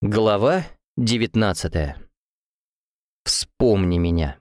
Глава 19 Вспомни меня.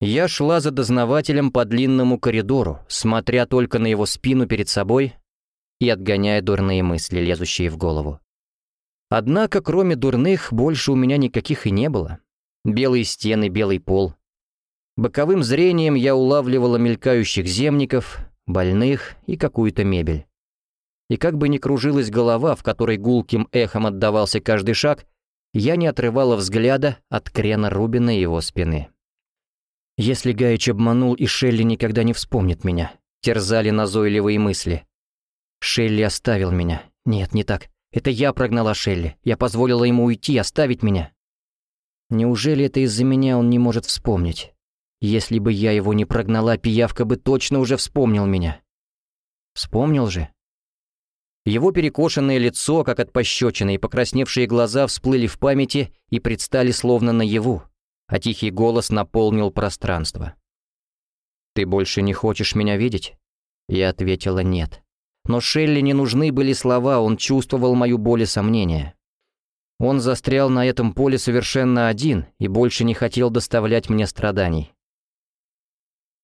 Я шла за дознавателем по длинному коридору, смотря только на его спину перед собой и отгоняя дурные мысли, лезущие в голову. Однако, кроме дурных, больше у меня никаких и не было. Белые стены, белый пол. Боковым зрением я улавливала мелькающих земников, больных и какую-то мебель и как бы ни кружилась голова, в которой гулким эхом отдавался каждый шаг, я не отрывала взгляда от крена Рубина и его спины. Если Гаич обманул, и Шелли никогда не вспомнит меня, терзали назойливые мысли. Шелли оставил меня. Нет, не так. Это я прогнала Шелли. Я позволила ему уйти, оставить меня. Неужели это из-за меня он не может вспомнить? Если бы я его не прогнала, пиявка бы точно уже вспомнил меня. Вспомнил же? Его перекошенное лицо, как от пощечины, и покрасневшие глаза всплыли в памяти и предстали словно наяву, а тихий голос наполнил пространство. «Ты больше не хочешь меня видеть?» Я ответила «нет». Но Шелли не нужны были слова, он чувствовал мою боль и сомнения. Он застрял на этом поле совершенно один и больше не хотел доставлять мне страданий.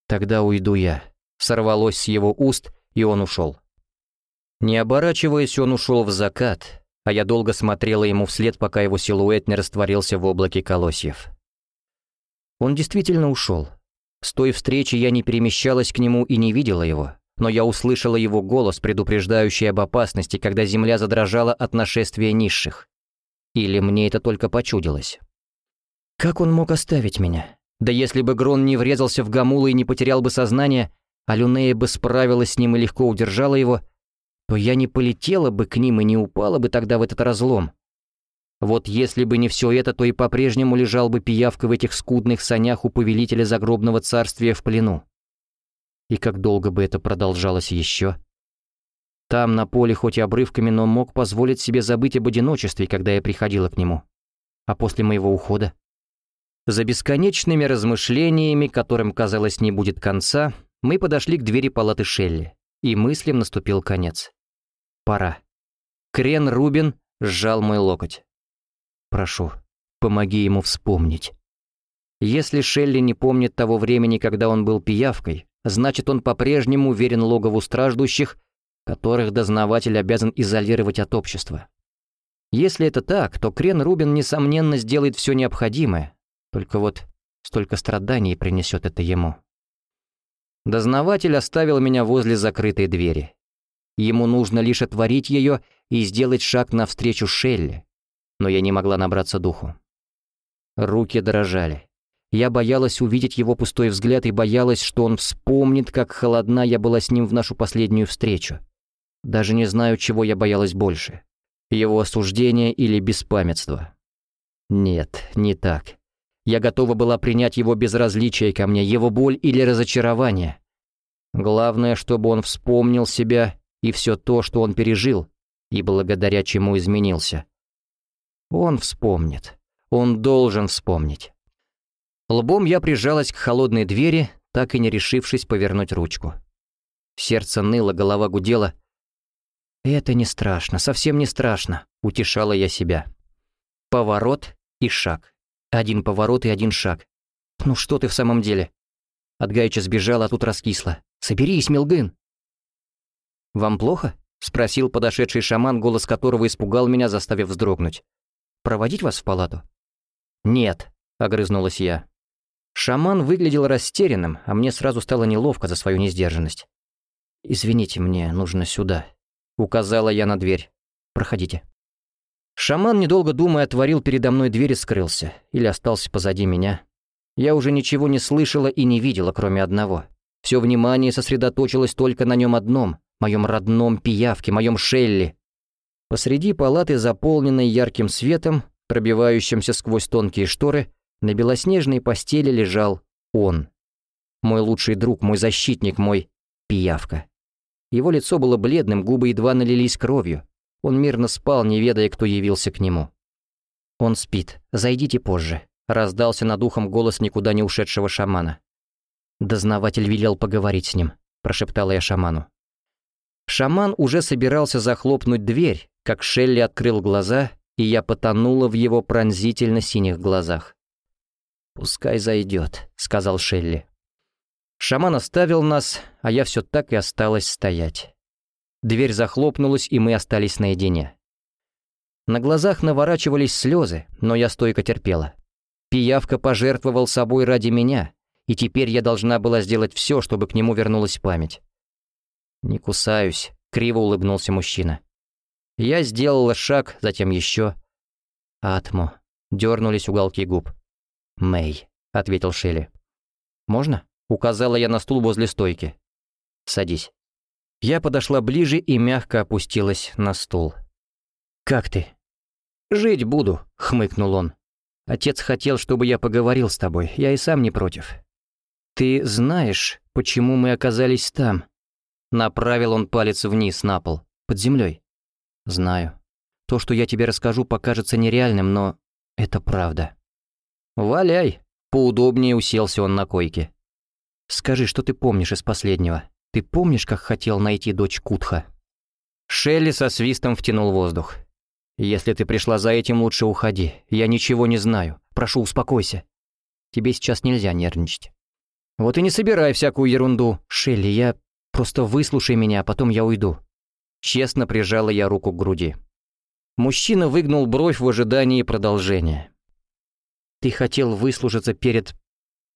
«Тогда уйду я», — сорвалось с его уст, и он ушел. Не оборачиваясь, он ушел в закат, а я долго смотрела ему вслед, пока его силуэт не растворился в облаке колосьев. Он действительно ушел. С той встречи я не перемещалась к нему и не видела его, но я услышала его голос, предупреждающий об опасности, когда земля задрожала от нашествия низших. Или мне это только почудилось? Как он мог оставить меня? Да если бы Грон не врезался в Гамула и не потерял бы сознание, а Люнея бы справилась с ним и легко удержала его — то я не полетела бы к ним и не упала бы тогда в этот разлом. Вот если бы не все это, то и по-прежнему лежал бы пиявка в этих скудных санях у повелителя загробного царствия в плену. И как долго бы это продолжалось еще? Там, на поле, хоть и обрывками, но мог позволить себе забыть об одиночестве, когда я приходила к нему. А после моего ухода? За бесконечными размышлениями, которым, казалось, не будет конца, мы подошли к двери палаты Шелли, и мыслям наступил конец. Пора. Крен Рубин сжал мой локоть. Прошу, помоги ему вспомнить. Если Шелли не помнит того времени, когда он был пиявкой, значит, он по-прежнему верен логову страждущих, которых дознаватель обязан изолировать от общества. Если это так, то Крен Рубин, несомненно, сделает все необходимое, только вот столько страданий принесет это ему. Дознаватель оставил меня возле закрытой двери. Ему нужно лишь отворить ее и сделать шаг навстречу Шелли. Но я не могла набраться духу. Руки дрожали. Я боялась увидеть его пустой взгляд и боялась, что он вспомнит, как холодна я была с ним в нашу последнюю встречу. Даже не знаю, чего я боялась больше. Его осуждения или беспамятства. Нет, не так. Я готова была принять его безразличие ко мне, его боль или разочарование. Главное, чтобы он вспомнил себя и все то, что он пережил, и благодаря чему изменился. Он вспомнит. Он должен вспомнить. Лбом я прижалась к холодной двери, так и не решившись повернуть ручку. Сердце ныло, голова гудела. «Это не страшно, совсем не страшно», — утешала я себя. Поворот и шаг. Один поворот и один шаг. «Ну что ты в самом деле?» От Гайча сбежала, а тут раскисла. «Соберись, Милгын!» «Вам плохо?» — спросил подошедший шаман, голос которого испугал меня, заставив вздрогнуть. «Проводить вас в палату?» «Нет», — огрызнулась я. Шаман выглядел растерянным, а мне сразу стало неловко за свою несдержанность. «Извините, мне нужно сюда», — указала я на дверь. «Проходите». Шаман, недолго думая, отворил передо мной дверь и скрылся, или остался позади меня. Я уже ничего не слышала и не видела, кроме одного. Все внимание сосредоточилось только на нем одном, моем родном пиявке, моем Шелли. Посреди палаты, заполненной ярким светом, пробивающимся сквозь тонкие шторы, на белоснежной постели лежал он. Мой лучший друг, мой защитник, мой пиявка. Его лицо было бледным, губы едва налились кровью. Он мирно спал, не ведая, кто явился к нему. «Он спит. Зайдите позже», — раздался над ухом голос никуда не ушедшего шамана. «Дознаватель велел поговорить с ним», — прошептала я шаману. Шаман уже собирался захлопнуть дверь, как Шелли открыл глаза, и я потонула в его пронзительно-синих глазах. «Пускай зайдет», — сказал Шелли. Шаман оставил нас, а я все так и осталась стоять. Дверь захлопнулась, и мы остались наедине. На глазах наворачивались слезы, но я стойко терпела. Пиявка пожертвовал собой ради меня, и теперь я должна была сделать все, чтобы к нему вернулась память. «Не кусаюсь», — криво улыбнулся мужчина. Я сделала шаг, затем еще. «Атмо», — дернулись уголки губ. «Мэй», — ответил Шелли. «Можно?» — указала я на стул возле стойки. «Садись». Я подошла ближе и мягко опустилась на стул. «Как ты?» «Жить буду», — хмыкнул он. «Отец хотел, чтобы я поговорил с тобой, я и сам не против». «Ты знаешь, почему мы оказались там?» Направил он палец вниз на пол, под землей. «Знаю. То, что я тебе расскажу, покажется нереальным, но это правда». «Валяй!» — поудобнее уселся он на койке. «Скажи, что ты помнишь из последнего?» Ты помнишь, как хотел найти дочь Кутха?» Шелли со свистом втянул воздух. «Если ты пришла за этим, лучше уходи. Я ничего не знаю. Прошу, успокойся. Тебе сейчас нельзя нервничать». «Вот и не собирай всякую ерунду. Шелли, я... Просто выслушай меня, а потом я уйду». Честно прижала я руку к груди. Мужчина выгнул бровь в ожидании продолжения. «Ты хотел выслужиться перед...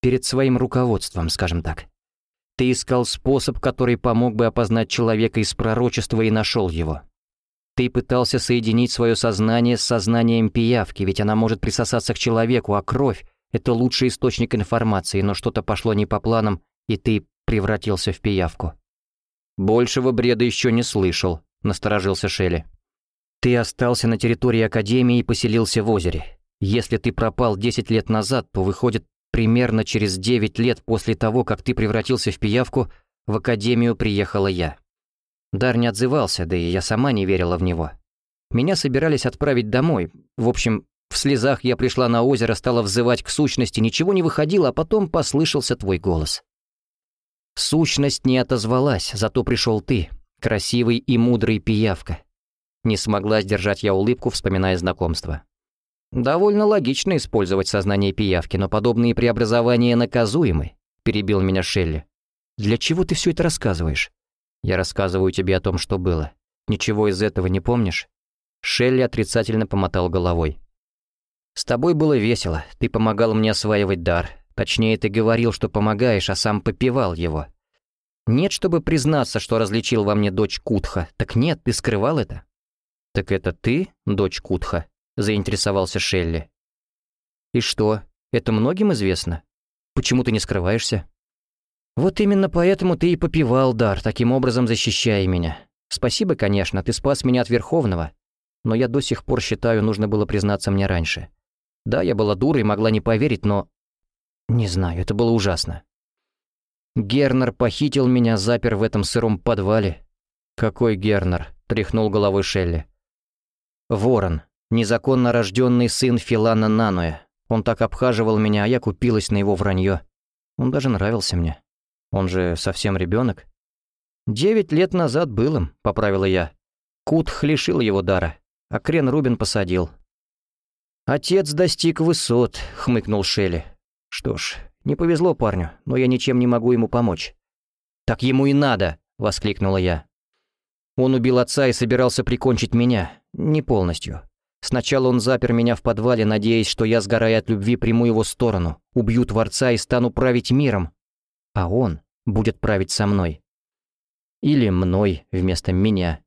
перед своим руководством, скажем так. Ты искал способ, который помог бы опознать человека из пророчества и нашел его. Ты пытался соединить свое сознание с сознанием пиявки, ведь она может присосаться к человеку, а кровь — это лучший источник информации, но что-то пошло не по планам, и ты превратился в пиявку. «Большего бреда еще не слышал», — насторожился Шелли. «Ты остался на территории Академии и поселился в озере. Если ты пропал 10 лет назад, то, выходит, Примерно через девять лет после того, как ты превратился в пиявку, в академию приехала я. Дар не отзывался, да и я сама не верила в него. Меня собирались отправить домой. В общем, в слезах я пришла на озеро, стала взывать к сущности, ничего не выходило, а потом послышался твой голос. Сущность не отозвалась, зато пришел ты, красивый и мудрый пиявка. Не смогла сдержать я улыбку, вспоминая знакомство. «Довольно логично использовать сознание пиявки, но подобные преобразования наказуемы», — перебил меня Шелли. «Для чего ты все это рассказываешь?» «Я рассказываю тебе о том, что было. Ничего из этого не помнишь?» Шелли отрицательно помотал головой. «С тобой было весело, ты помогал мне осваивать дар. Точнее, ты говорил, что помогаешь, а сам попивал его. Нет, чтобы признаться, что различил во мне дочь Кутха. Так нет, ты скрывал это?» «Так это ты, дочь Кутха?» — заинтересовался Шелли. «И что, это многим известно? Почему ты не скрываешься?» «Вот именно поэтому ты и попивал дар, таким образом защищая меня. Спасибо, конечно, ты спас меня от Верховного, но я до сих пор считаю, нужно было признаться мне раньше. Да, я была дурой, могла не поверить, но... Не знаю, это было ужасно. Гернер похитил меня, запер в этом сыром подвале. «Какой Гернер?» — тряхнул головой Шелли. «Ворон, Незаконно рожденный сын Филана Нануя. Он так обхаживал меня, а я купилась на его вранье. Он даже нравился мне. Он же совсем ребенок. «Девять лет назад был им», — поправила я. Кут лишил его дара, а Крен Рубин посадил. «Отец достиг высот», — хмыкнул Шелли. «Что ж, не повезло парню, но я ничем не могу ему помочь». «Так ему и надо», — воскликнула я. «Он убил отца и собирался прикончить меня. Не полностью. Сначала он запер меня в подвале, надеясь, что я, сгорая от любви, приму его сторону, убью Творца и стану править миром. А он будет править со мной. Или мной вместо меня.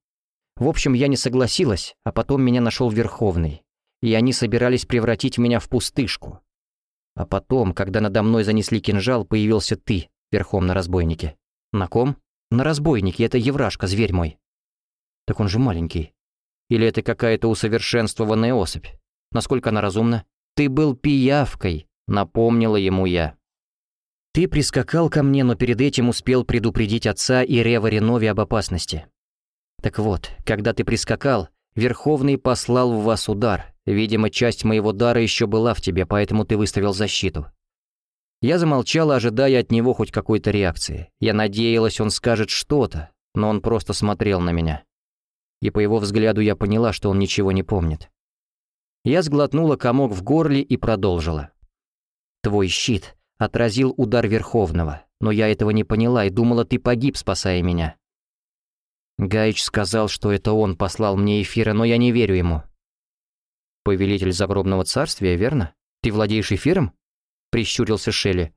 В общем, я не согласилась, а потом меня нашел Верховный. И они собирались превратить меня в пустышку. А потом, когда надо мной занесли кинжал, появился ты, верхом на разбойнике. На ком? На разбойнике, это Еврашка, зверь мой. Так он же маленький. Или это какая-то усовершенствованная особь? Насколько она разумна? Ты был пиявкой, напомнила ему я. Ты прискакал ко мне, но перед этим успел предупредить отца и Рева Ренови об опасности. Так вот, когда ты прискакал, Верховный послал в вас удар. Видимо, часть моего дара еще была в тебе, поэтому ты выставил защиту. Я замолчала, ожидая от него хоть какой-то реакции. Я надеялась, он скажет что-то, но он просто смотрел на меня. и по его взгляду я поняла, что он ничего не помнит. Я сглотнула комок в горле и продолжила. «Твой щит отразил удар Верховного, но я этого не поняла и думала, ты погиб, спасая меня. Гаич сказал, что это он послал мне эфира, но я не верю ему. «Повелитель загробного царствия, верно? Ты владеешь эфиром?» — прищурился Шелли.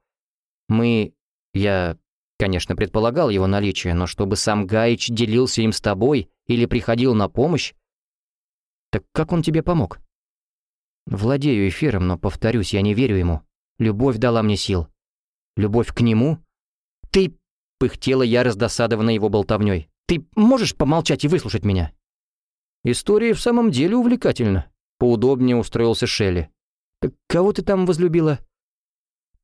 «Мы... Я, конечно, предполагал его наличие, но чтобы сам Гаич делился им с тобой или приходил на помощь? Так как он тебе помог?» «Владею эфиром, но, повторюсь, я не верю ему. Любовь дала мне сил. Любовь к нему? Ты...» — пыхтела я раздосадованно его болтовней. «Ты можешь помолчать и выслушать меня?» «История в самом деле увлекательна», — поудобнее устроился Шелли. «Так кого ты там возлюбила?»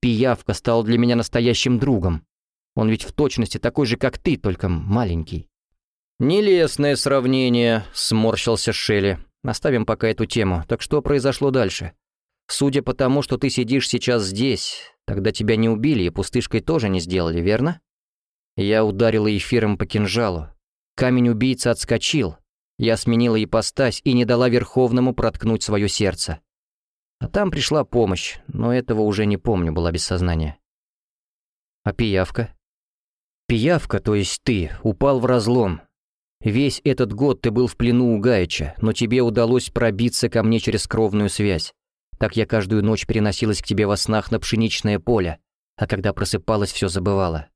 «Пиявка стал для меня настоящим другом. Он ведь в точности такой же, как ты, только маленький». «Нелестное сравнение», — сморщился Шелли. «Оставим пока эту тему. Так что произошло дальше? Судя по тому, что ты сидишь сейчас здесь, тогда тебя не убили и пустышкой тоже не сделали, верно?» Я ударила эфиром по кинжалу. Камень убийца отскочил. Я сменила ипостась и не дала Верховному проткнуть свое сердце. А там пришла помощь, но этого уже не помню, была без сознания. А пиявка? Пиявка, то есть ты, упал в разлом. Весь этот год ты был в плену у Гаича, но тебе удалось пробиться ко мне через кровную связь. Так я каждую ночь переносилась к тебе во снах на пшеничное поле, а когда просыпалась, все забывала.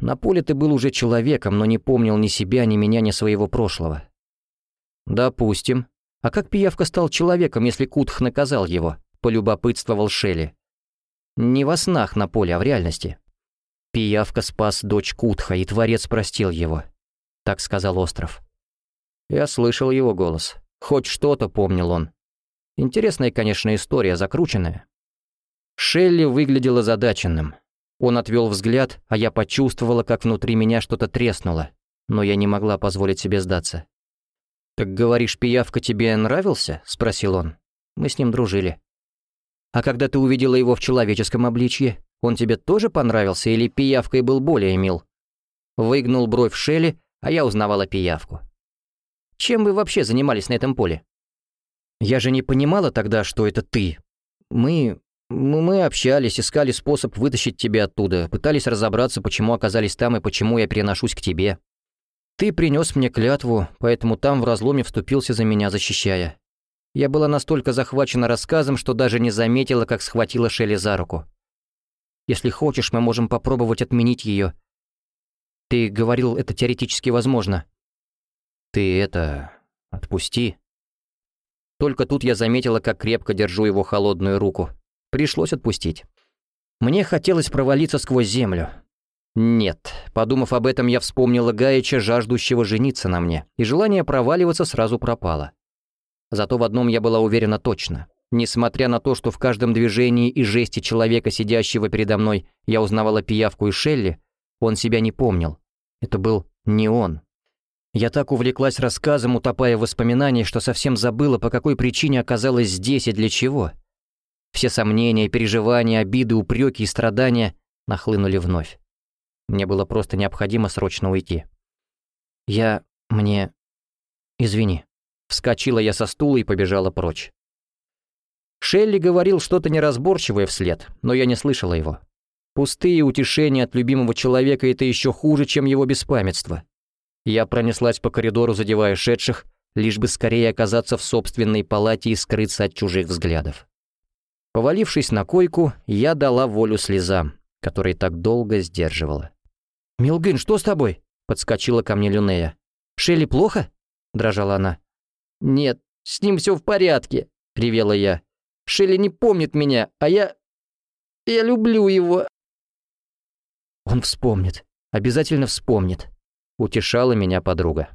На поле ты был уже человеком, но не помнил ни себя, ни меня, ни своего прошлого. Допустим. А как пиявка стал человеком, если Кутх наказал его? Полюбопытствовал Шелли. Не во снах на поле, а в реальности. Пиявка спас дочь Кутха, и Творец простил его. Так сказал Остров. Я слышал его голос. Хоть что-то помнил он. Интересная, конечно, история, закрученная. Шелли выглядел озадаченным. Он отвел взгляд, а я почувствовала, как внутри меня что-то треснуло, но я не могла позволить себе сдаться. «Так говоришь, пиявка тебе нравился?» — спросил он. Мы с ним дружили. «А когда ты увидела его в человеческом обличье, он тебе тоже понравился или пиявкой был более мил?» Выгнул бровь Шелли, а я узнавала пиявку. «Чем вы вообще занимались на этом поле?» «Я же не понимала тогда, что это ты. Мы... Мы общались, искали способ вытащить тебя оттуда, пытались разобраться, почему оказались там и почему я переношусь к тебе. Ты принес мне клятву, поэтому там в разломе вступился за меня, защищая. Я была настолько захвачена рассказом, что даже не заметила, как схватила Шелли за руку. Если хочешь, мы можем попробовать отменить ее. Ты говорил, это теоретически возможно. Ты это... отпусти. Только тут я заметила, как крепко держу его холодную руку. Пришлось отпустить. Мне хотелось провалиться сквозь землю. Нет, подумав об этом, я вспомнила Гаича, жаждущего жениться на мне, и желание проваливаться сразу пропало. Зато в одном я была уверена точно. Несмотря на то, что в каждом движении и жесте человека, сидящего передо мной, я узнавала пиявку и Шелли, он себя не помнил. Это был не он. Я так увлеклась рассказом, утопая в воспоминаниях, что совсем забыла, по какой причине оказалась здесь и для чего. Все сомнения, переживания, обиды, упреки и страдания нахлынули вновь. Мне было просто необходимо срочно уйти. Я... мне... Извини. Вскочила я со стула и побежала прочь. Шелли говорил что-то неразборчивое вслед, но я не слышала его. Пустые утешения от любимого человека — это еще хуже, чем его беспамятство. Я пронеслась по коридору, задевая шедших, лишь бы скорее оказаться в собственной палате и скрыться от чужих взглядов. Повалившись на койку, я дала волю слезам, которые так долго сдерживала. «Милгын, что с тобой?» — подскочила ко мне Люнея. «Шелли плохо?» — дрожала она. «Нет, с ним все в порядке», — ревела я. «Шелли не помнит меня, а я... я люблю его». «Он вспомнит, обязательно вспомнит», — утешала меня подруга.